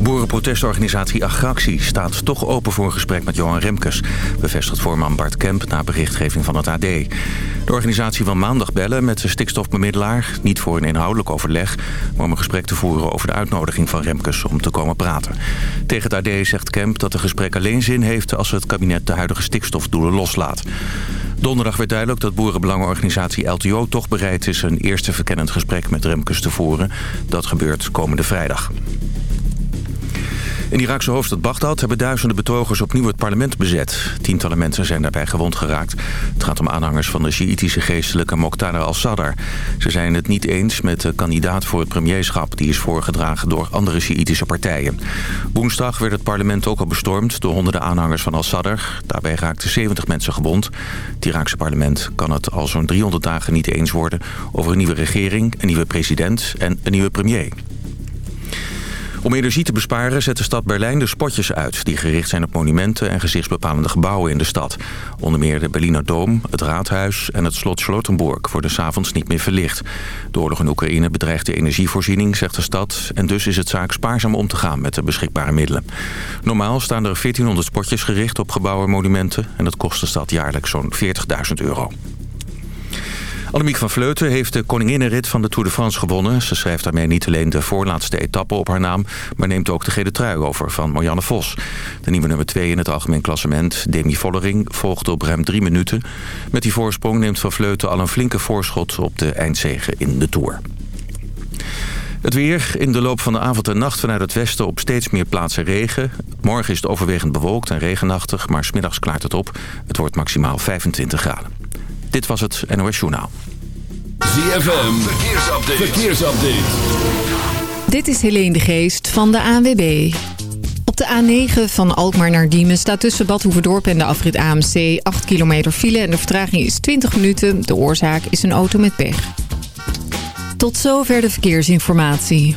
Boerenprotestorganisatie Agractie staat toch open voor een gesprek met Johan Remkes... bevestigt voorman Bart Kemp na berichtgeving van het AD. De organisatie wil maandag bellen met de stikstofbemiddelaar... niet voor een inhoudelijk overleg, maar om een gesprek te voeren... over de uitnodiging van Remkes om te komen praten. Tegen het AD zegt Kemp dat het gesprek alleen zin heeft... als het kabinet de huidige stikstofdoelen loslaat. Donderdag werd duidelijk dat boerenbelangenorganisatie LTO toch bereid is... een eerste verkennend gesprek met Remkes te voeren. Dat gebeurt komende vrijdag. In de Iraakse hoofdstad Bagdad hebben duizenden betogers opnieuw het parlement bezet. Tientallen mensen zijn daarbij gewond geraakt. Het gaat om aanhangers van de Sjiïtische geestelijke Moqtada al-Sadr. Ze zijn het niet eens met de kandidaat voor het premierschap... die is voorgedragen door andere Sjiïtische partijen. Woensdag werd het parlement ook al bestormd door honderden aanhangers van al-Sadr. Daarbij raakten 70 mensen gewond. Het Iraakse parlement kan het al zo'n 300 dagen niet eens worden... over een nieuwe regering, een nieuwe president en een nieuwe premier. Om energie te besparen zet de stad Berlijn de spotjes uit... die gericht zijn op monumenten en gezichtsbepalende gebouwen in de stad. Onder meer de Berliner Dom, het Raadhuis en het slot Charlottenburg... worden s'avonds niet meer verlicht. De oorlog in Oekraïne bedreigt de energievoorziening, zegt de stad... en dus is het zaak spaarzaam om te gaan met de beschikbare middelen. Normaal staan er 1400 spotjes gericht op gebouwen en monumenten... en dat kost de stad jaarlijks zo'n 40.000 euro. Annemiek van Vleuten heeft de koninginnenrit van de Tour de France gewonnen. Ze schrijft daarmee niet alleen de voorlaatste etappe op haar naam... maar neemt ook de gele trui over van Marianne Vos. De nieuwe nummer 2 in het algemeen klassement, Demi Vollering... volgde op ruim drie minuten. Met die voorsprong neemt van Vleuten al een flinke voorschot... op de eindzege in de Tour. Het weer. In de loop van de avond en nacht vanuit het westen op steeds meer plaatsen regen. Morgen is het overwegend bewolkt en regenachtig, maar smiddags klaart het op. Het wordt maximaal 25 graden. Dit was het NOS Journaal. ZFM, verkeersupdate. verkeersupdate. Dit is Helene de Geest van de ANWB. Op de A9 van Alkmaar naar Diemen staat tussen Bad Hoeverdorp en de afrit AMC 8 kilometer file en de vertraging is 20 minuten. De oorzaak is een auto met pech. Tot zover de verkeersinformatie.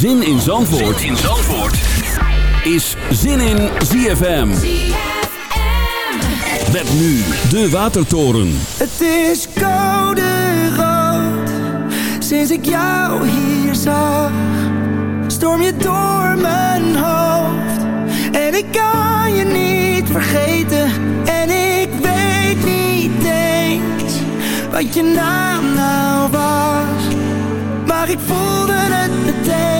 Zin in Zandvoort, zin in Zandvoort. is Zin in ZFM. Met nu de Watertoren. Het is koude rood, sinds ik jou hier zag. Storm je door mijn hoofd, en ik kan je niet vergeten. En ik weet niet eens, wat je naam nou was. Maar ik voelde het meteen,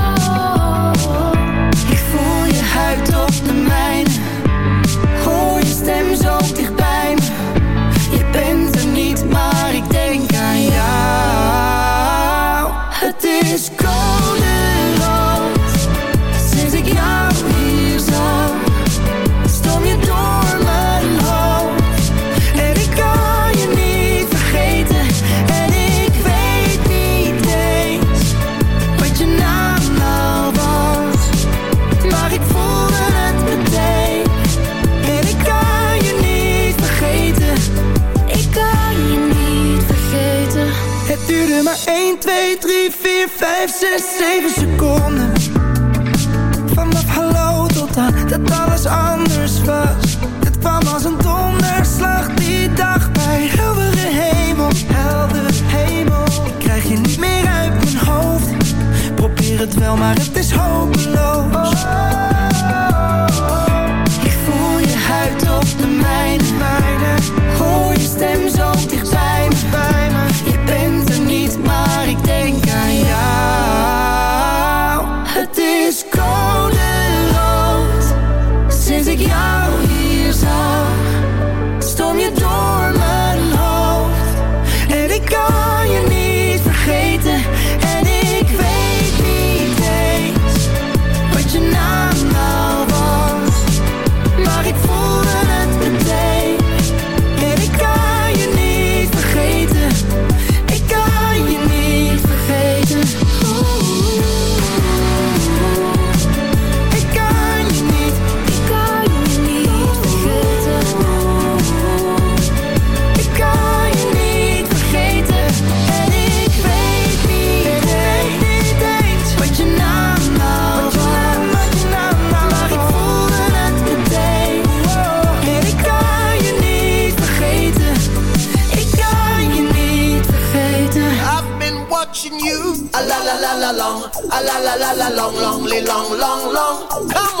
la la la long, longly, long, long, long.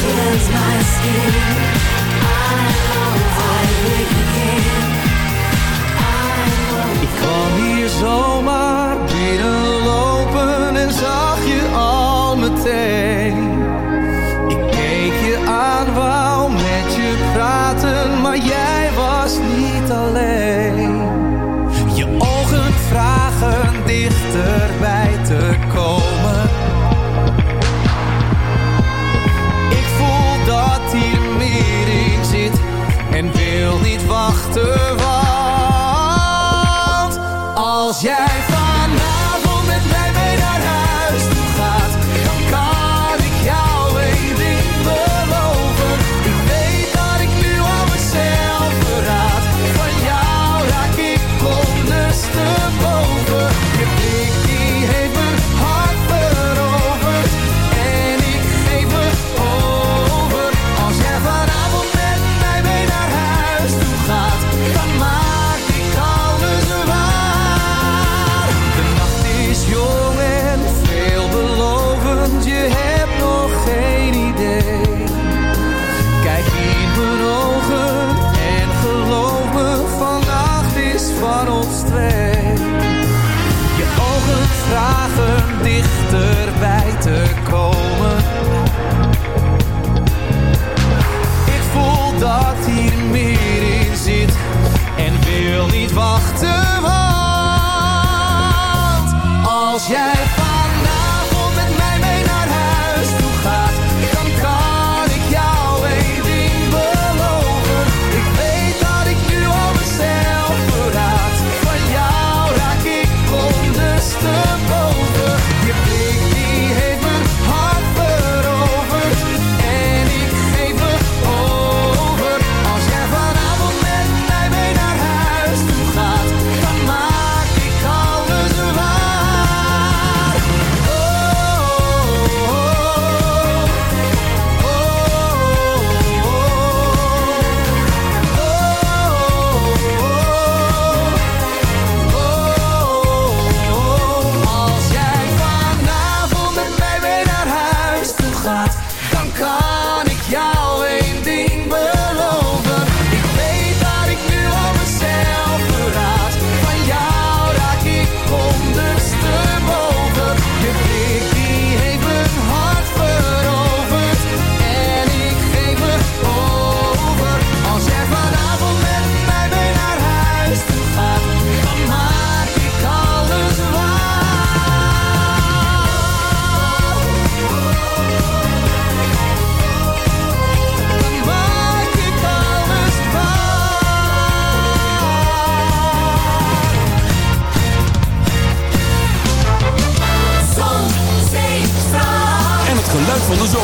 My skin, I I. Ik kwam hier zomaar binnenlopen en zag je al meteen. Ik keek je aan, wou met je praten, maar jij was niet alleen. achterwand. Als jij dichterbij.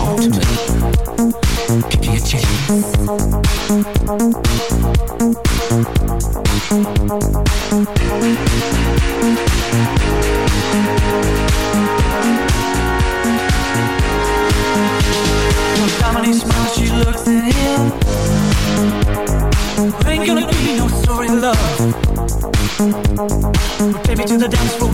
Ultimate. Give me. the dance floor.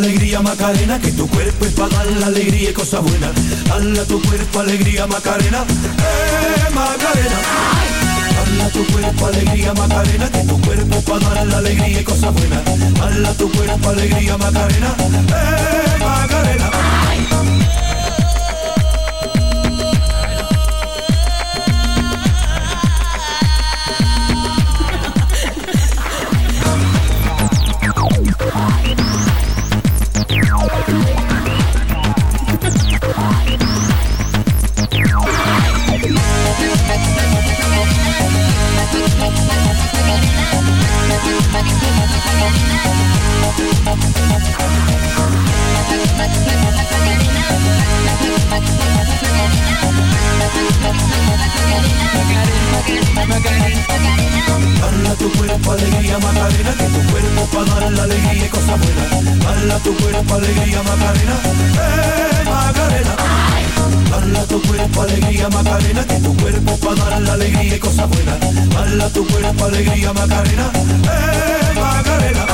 Alegría Macarena, que tu cuerpo es para dar la alegría y cosas buenas. Hala tu cuerpo alegría Macarena, eh Macarena. Hala tu cuerpo alegría Macarena, que tu cuerpo para dar la alegría y cosas buenas. Hala tu cuerpo alegría Macarena, eh Macarena. Cosas buenas. Hala tu cuerpo alegría Macarena, eh Macarena. Hala tu cuerpo alegría Macarena, que tu cuerpo para dar la alegría y cosas buenas. Hala tu cuerpo alegría Macarena, eh Macarena.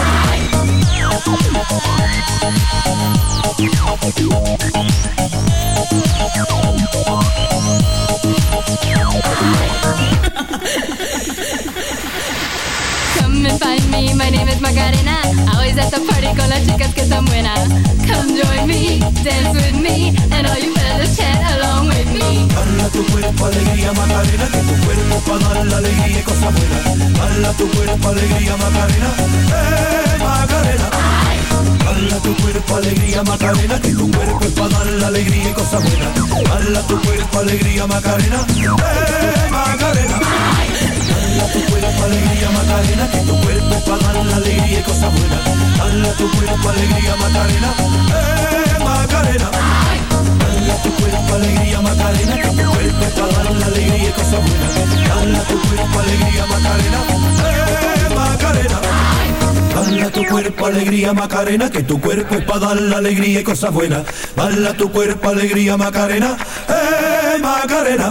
Come and find me, my name is Macarena Always at the party con las chicas que están buenas Come join me, dance with me And all you fellas chat along with me Hala tu cuerpo alegría Macarena, que tu cuerpo para dar la alegría y cosas buenas. Hala tu cuerpo alegría Macarena, eh Macarena. Hala tu cuerpo alegría Macarena, que tu cuerpo es para dar la alegría y cosas buenas. Hala tu cuerpo alegría Macarena, eh Macarena. Tu cuerpo alegría Macarena, que tu cuerpo para dar la alegría y cosas buenas. Hala tu cuerpo alegría Macarena, eh Macarena. Hala tu cuerpo alegría Macarena, que tu cuerpo para dar la alegría y cosas buenas. Hala tu cuerpo alegría Macarena, eh Macarena. Bala tu cuerpo alegría Macarena, que tu cuerpo es para dar la alegría y cosas buenas. Bala tu cuerpo alegría Macarena, eh Macarena.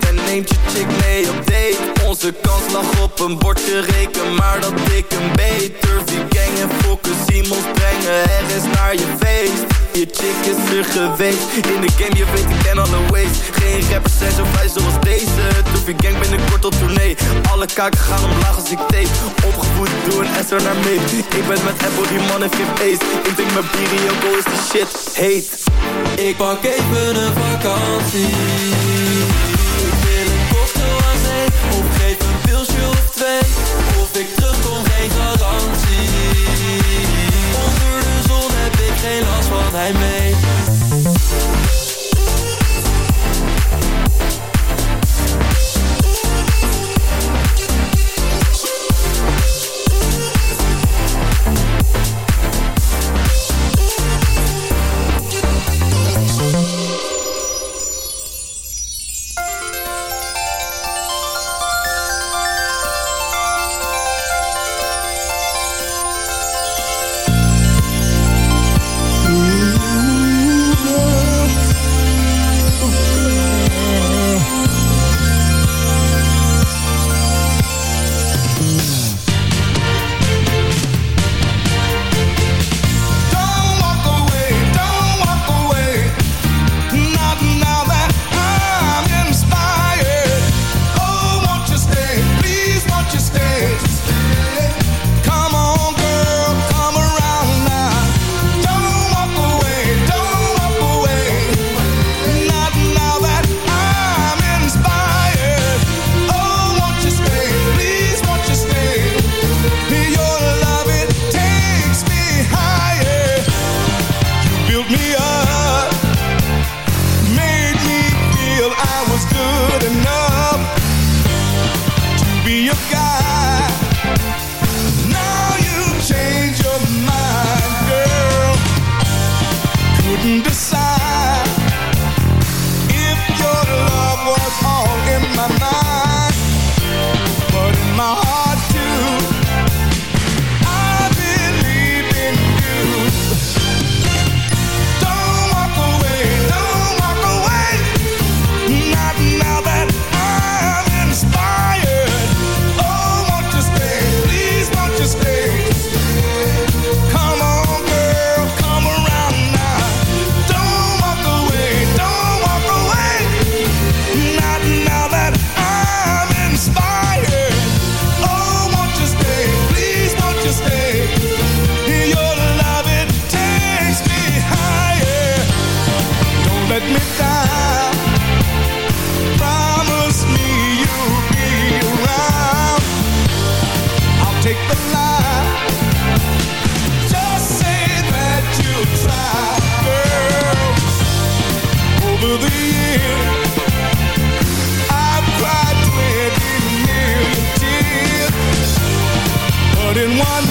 neemt je chick mee op date. Onze kans lag op een bordje reken Maar dat ik een beet Turfy gang en fokken Simons brengen. Er is naar je feest. Je chick is er geweest. In de game je weet ik ken alle ways. Geen rappers zijn zo vrij zoals deze. Turfy gang binnenkort op tournee. Alle kaken gaan omlaag als ik tape. Opgevoed door een S er naar mee Ik ben met Apple die man heeft geen ace Ik drink mijn bier alcohol is de shit. Heet. Ik pak even een vakantie of twee in one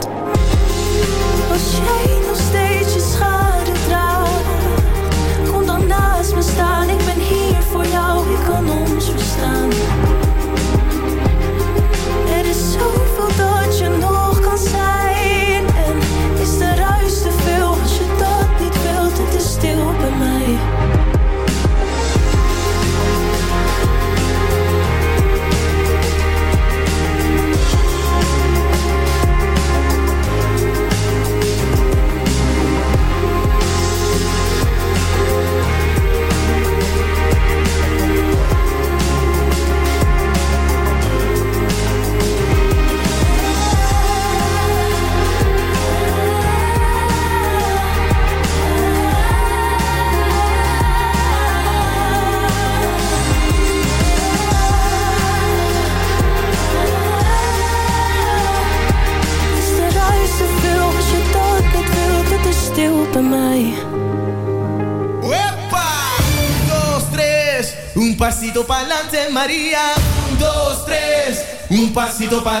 Papito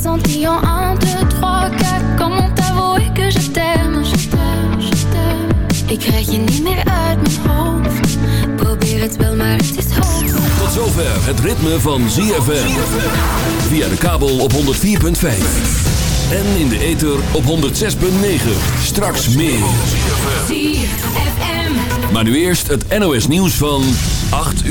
J'ai senti en 1, 2, 3, 4, comment t'avouer que je t'aime, je t'aime, je t'aime. Ik krijg je niet meer uit mijn hoofd. Probeer het wel, maar het is hoop. Tot zover het ritme van ZFM. Via de kabel op 104.5. En in de ether op 106.9. Straks meer. ZFM. Maar nu eerst het NOS nieuws van 8 uur.